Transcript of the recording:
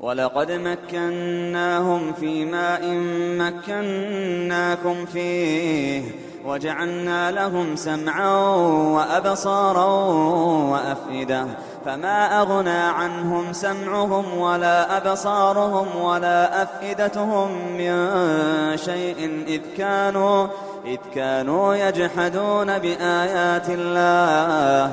ولقد مكناهم في ماء مكناكم فيه وجعلنا لهم سمعا وأبصارا وأفئدة فما أغنى عنهم سمعهم ولا أبصارهم ولا أفئدتهم من شيء إذ كانوا إذ كانوا يجحدون بآيات الله